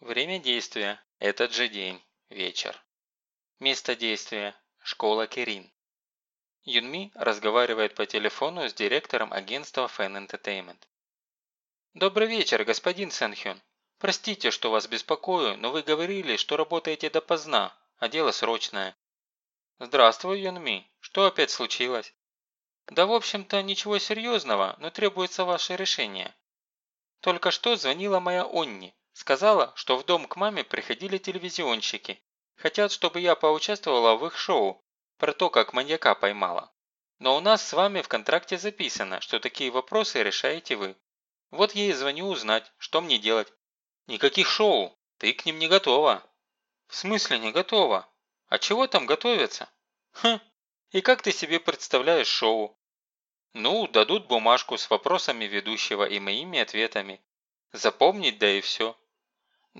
Время действия – этот же день, вечер. Место действия – школа Кирин. Юнми разговаривает по телефону с директором агентства Fan Entertainment. «Добрый вечер, господин Сэнхён. Простите, что вас беспокою, но вы говорили, что работаете допоздна, а дело срочное». «Здравствуй, Юнми. Что опять случилось?» «Да в общем-то ничего серьезного, но требуется ваше решение. Только что звонила моя Онни. Сказала, что в дом к маме приходили телевизионщики. Хотят, чтобы я поучаствовала в их шоу про то, как маньяка поймала. Но у нас с вами в контракте записано, что такие вопросы решаете вы. Вот и звоню узнать, что мне делать. Никаких шоу, ты к ним не готова. В смысле не готова? А чего там готовиться? Хм, и как ты себе представляешь шоу? Ну, дадут бумажку с вопросами ведущего и моими ответами. Запомнить, да и все.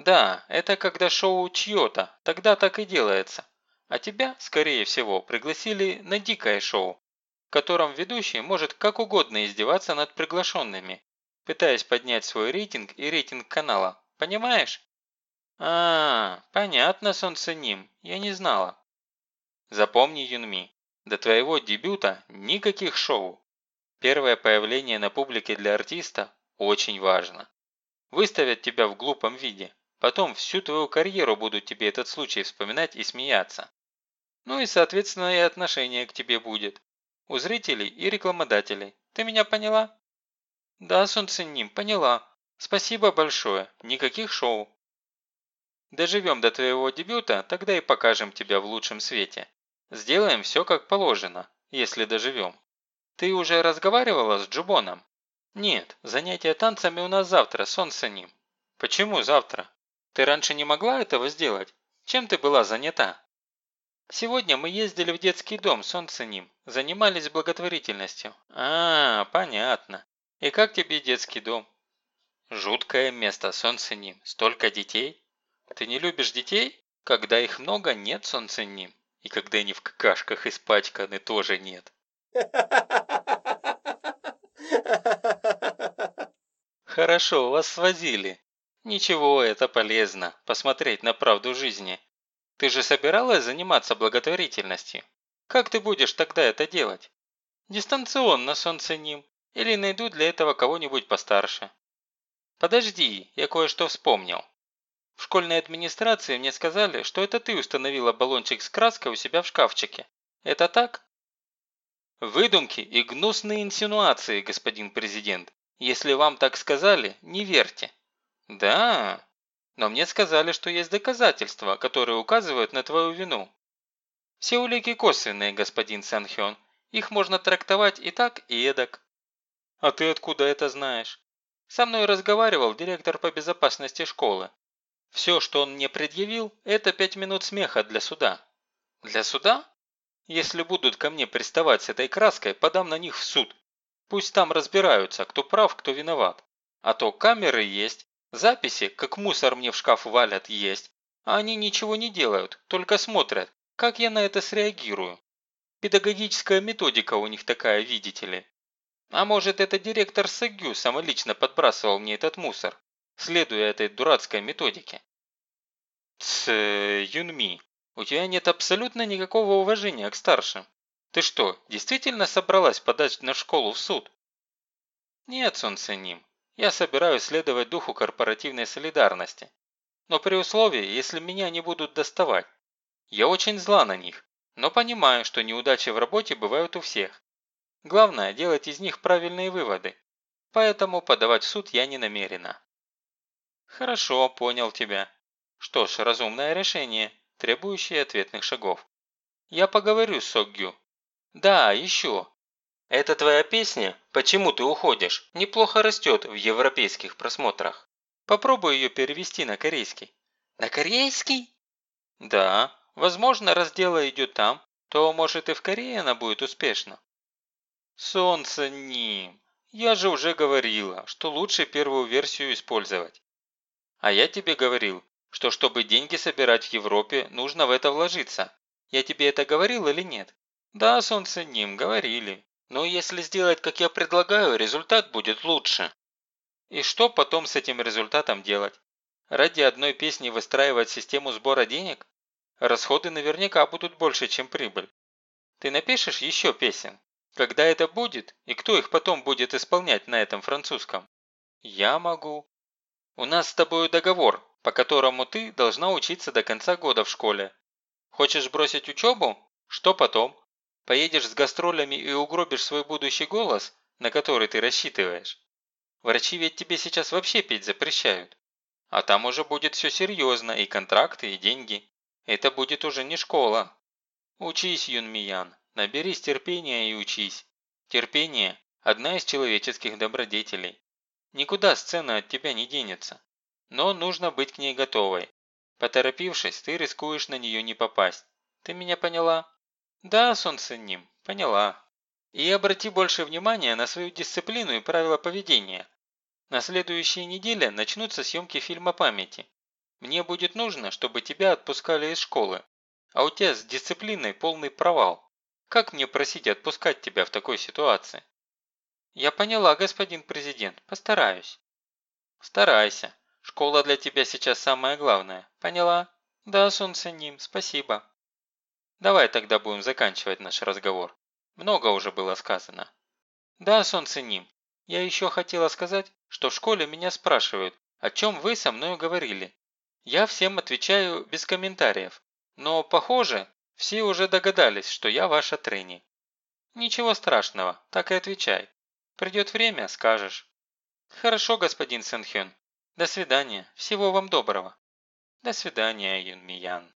Да, это когда шоу чье-то, тогда так и делается. А тебя, скорее всего, пригласили на дикое шоу, в котором ведущий может как угодно издеваться над приглашенными, пытаясь поднять свой рейтинг и рейтинг канала. Понимаешь? А, понятно, солнце ним. Я не знала. Запомни, Юнми, до твоего дебюта никаких шоу. Первое появление на публике для артиста очень важно. Выставят тебя в глупом виде. Потом всю твою карьеру будут тебе этот случай вспоминать и смеяться. Ну и, соответственно, и отношение к тебе будет. У зрителей и рекламодателей. Ты меня поняла? Да, солнценим, поняла. Спасибо большое. Никаких шоу. Доживем до твоего дебюта, тогда и покажем тебя в лучшем свете. Сделаем все как положено, если доживем. Ты уже разговаривала с Джубоном? Нет, занятия танцами у нас завтра, солнце ним. Почему завтра? Ты раньше не могла этого сделать? Чем ты была занята? Сегодня мы ездили в детский дом, солнце ним. Занимались благотворительностью. А, понятно. И как тебе детский дом? Жуткое место, солнце ним. Столько детей. Ты не любишь детей? Когда их много, нет солнце ним. И когда они в какашках испачканы, тоже нет. Хорошо, вас свозили. Ничего, это полезно, посмотреть на правду жизни. Ты же собиралась заниматься благотворительностью? Как ты будешь тогда это делать? Дистанционно, солнце ним. Или найду для этого кого-нибудь постарше. Подожди, я кое-что вспомнил. В школьной администрации мне сказали, что это ты установила баллончик с краской у себя в шкафчике. Это так? Выдумки и гнусные инсинуации, господин президент. Если вам так сказали, не верьте. Да, но мне сказали, что есть доказательства, которые указывают на твою вину. Все улики косвенные, господин Санхён. Их можно трактовать и так, и эдак. А ты откуда это знаешь? Со мной разговаривал директор по безопасности школы. Все, что он мне предъявил, это пять минут смеха для суда. Для суда? Если будут ко мне приставать с этой краской, подам на них в суд. Пусть там разбираются, кто прав, кто виноват. А то камеры есть, записи, как мусор мне в шкаф валят, есть. А они ничего не делают, только смотрят, как я на это среагирую. Педагогическая методика у них такая, видите ли. А может, это директор Сагю самолично подбрасывал мне этот мусор, следуя этой дурацкой методике. Тсс, Юнми, у тебя нет абсолютно никакого уважения к старшим. Ты что, действительно собралась подать на школу в суд? Нет, солнце ним. Я собираюсь следовать духу корпоративной солидарности. Но при условии, если меня не будут доставать. Я очень зла на них, но понимаю, что неудачи в работе бывают у всех. Главное – делать из них правильные выводы. Поэтому подавать в суд я не намерена. Хорошо, понял тебя. Что ж, разумное решение требующие ответных шагов. Я поговорю с Соггю. Да, еще. Эта твоя песня «Почему ты уходишь?» неплохо растет в европейских просмотрах. Попробуй ее перевести на корейский. На корейский? Да, возможно, раз дело идет там, то, может, и в Корее она будет успешна. Солнце ним. Я же уже говорила, что лучше первую версию использовать. А я тебе говорил, что чтобы деньги собирать в Европе, нужно в это вложиться. Я тебе это говорил или нет? Да, солнце ним, говорили. Но если сделать, как я предлагаю, результат будет лучше. И что потом с этим результатом делать? Ради одной песни выстраивать систему сбора денег? Расходы наверняка будут больше, чем прибыль. Ты напишешь еще песен? Когда это будет? И кто их потом будет исполнять на этом французском? Я могу. У нас с тобой договор, по которому ты должна учиться до конца года в школе. Хочешь бросить учебу? Что потом? Поедешь с гастролями и угробишь свой будущий голос, на который ты рассчитываешь? Врачи ведь тебе сейчас вообще петь запрещают. А там уже будет все серьезно, и контракты, и деньги. Это будет уже не школа. Учись, Юнмиян, наберись терпения и учись. Терпение – одна из человеческих добродетелей. Никуда сцена от тебя не денется. Но нужно быть к ней готовой. Поторопившись, ты рискуешь на нее не попасть. Ты меня поняла? Да, солнце ним, поняла. И обрати больше внимания на свою дисциплину и правила поведения. На следующей неделе начнутся съемки фильма памяти. Мне будет нужно, чтобы тебя отпускали из школы. А у тебя с дисциплиной полный провал. Как мне просить отпускать тебя в такой ситуации? Я поняла, господин президент, постараюсь. Старайся. Школа для тебя сейчас самое главное. Поняла? Да, солнце ним, спасибо. Давай тогда будем заканчивать наш разговор. Много уже было сказано. Да, солнце ним. Я еще хотела сказать, что в школе меня спрашивают, о чем вы со мной говорили. Я всем отвечаю без комментариев, но, похоже, все уже догадались, что я ваша Трени. Ничего страшного, так и отвечай. Придет время, скажешь. Хорошо, господин Сэнхён. До свидания, всего вам доброго. До свидания, Юн Миян.